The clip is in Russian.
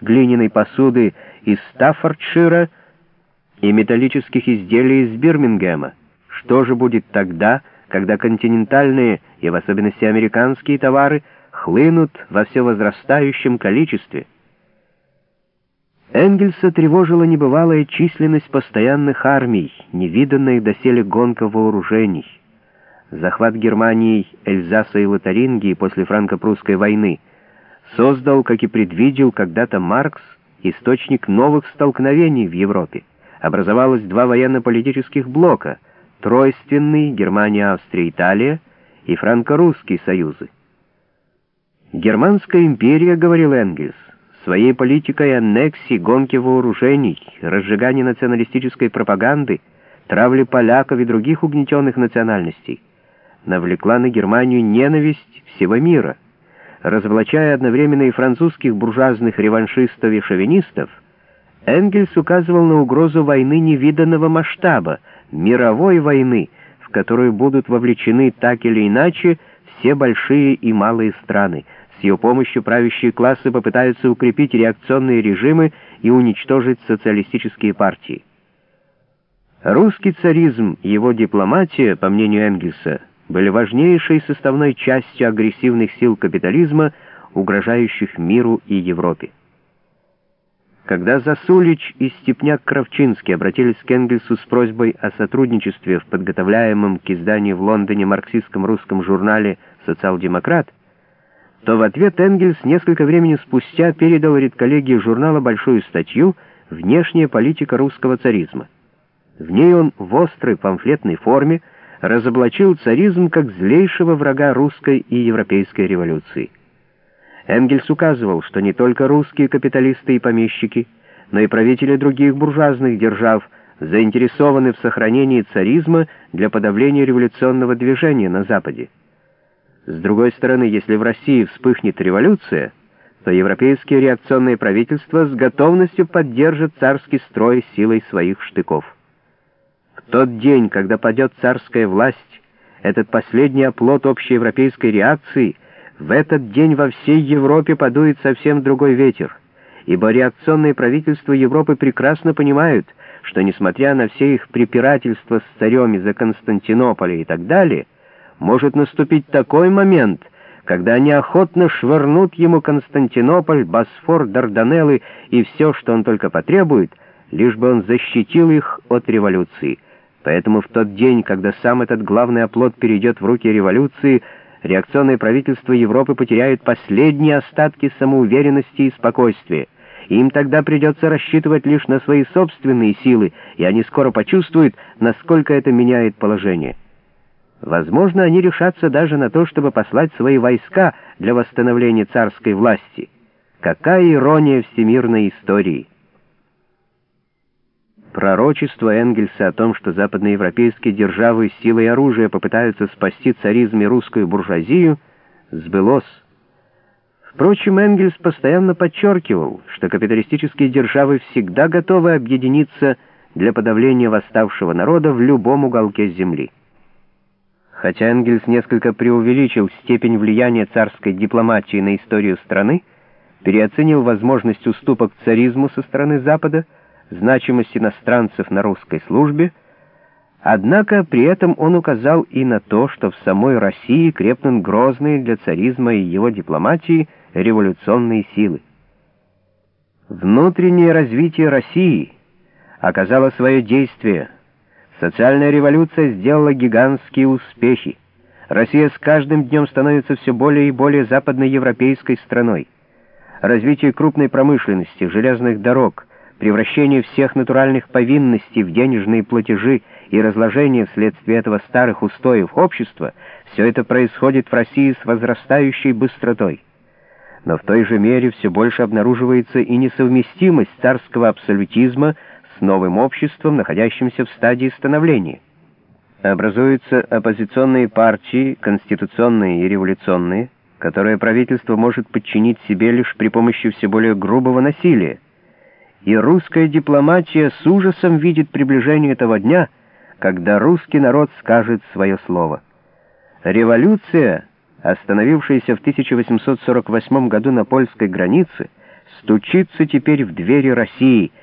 глиняной посуды из Стаффордшира и металлических изделий из Бирмингема. Что же будет тогда, когда континентальные и в особенности американские товары хлынут во все возрастающем количестве? Энгельса тревожила небывалая численность постоянных армий, невиданная доселе гонка вооружений. Захват Германии, Эльзаса и Лотарингии после франко-прусской войны создал, как и предвидел когда-то Маркс, источник новых столкновений в Европе. Образовалось два военно-политических блока — тройственный Германия, Австрия, Италия и франко-русский союзы. «Германская империя», — говорил Энгельс, своей политикой аннексии, гонки вооружений, разжигания националистической пропаганды, травли поляков и других угнетенных национальностей, навлекла на Германию ненависть всего мира. Разоблачая одновременно и французских буржуазных реваншистов и шовинистов, Энгельс указывал на угрозу войны невиданного масштаба, мировой войны, в которую будут вовлечены так или иначе все большие и малые страны, с ее помощью правящие классы попытаются укрепить реакционные режимы и уничтожить социалистические партии. Русский царизм его дипломатия, по мнению Энгельса, были важнейшей составной частью агрессивных сил капитализма, угрожающих миру и Европе. Когда Засулич и Степняк-Кравчинский обратились к Энгельсу с просьбой о сотрудничестве в подготовляемом к изданию в Лондоне марксистском русском журнале «Социал-демократ», то в ответ Энгельс несколько времени спустя передал редколлегии журнала большую статью «Внешняя политика русского царизма». В ней он в острой памфлетной форме разоблачил царизм как злейшего врага русской и европейской революции. Энгельс указывал, что не только русские капиталисты и помещики, но и правители других буржуазных держав заинтересованы в сохранении царизма для подавления революционного движения на Западе. С другой стороны, если в России вспыхнет революция, то европейские реакционные правительства с готовностью поддержат царский строй силой своих штыков. Тот день, когда падет царская власть, этот последний оплот общеевропейской реакции, в этот день во всей Европе подует совсем другой ветер, ибо реакционные правительства Европы прекрасно понимают, что, несмотря на все их препирательства с царем из-за Константинополя и так далее, может наступить такой момент, когда они охотно швырнут ему Константинополь, Босфор, Дарданеллы и все, что он только потребует, лишь бы он защитил их от революции. Поэтому в тот день, когда сам этот главный оплот перейдет в руки революции, реакционное правительство Европы потеряет последние остатки самоуверенности и спокойствия. Им тогда придется рассчитывать лишь на свои собственные силы, и они скоро почувствуют, насколько это меняет положение. Возможно, они решатся даже на то, чтобы послать свои войска для восстановления царской власти. Какая ирония всемирной истории! Пророчество Энгельса о том, что западноевропейские державы силой оружия попытаются спасти царизм и русскую буржуазию, сбылось. Впрочем, Энгельс постоянно подчеркивал, что капиталистические державы всегда готовы объединиться для подавления восставшего народа в любом уголке земли. Хотя Энгельс несколько преувеличил степень влияния царской дипломатии на историю страны, переоценил возможность уступок царизму со стороны Запада, значимость иностранцев на русской службе, однако при этом он указал и на то, что в самой России крепнут грозные для царизма и его дипломатии революционные силы. Внутреннее развитие России оказало свое действие – Социальная революция сделала гигантские успехи. Россия с каждым днем становится все более и более западноевропейской страной. Развитие крупной промышленности, железных дорог, превращение всех натуральных повинностей в денежные платежи и разложение вследствие этого старых устоев общества, все это происходит в России с возрастающей быстротой. Но в той же мере все больше обнаруживается и несовместимость царского абсолютизма с новым обществом, находящимся в стадии становления. Образуются оппозиционные партии, конституционные и революционные, которые правительство может подчинить себе лишь при помощи все более грубого насилия. И русская дипломатия с ужасом видит приближение этого дня, когда русский народ скажет свое слово. Революция, остановившаяся в 1848 году на польской границе, стучится теперь в двери России,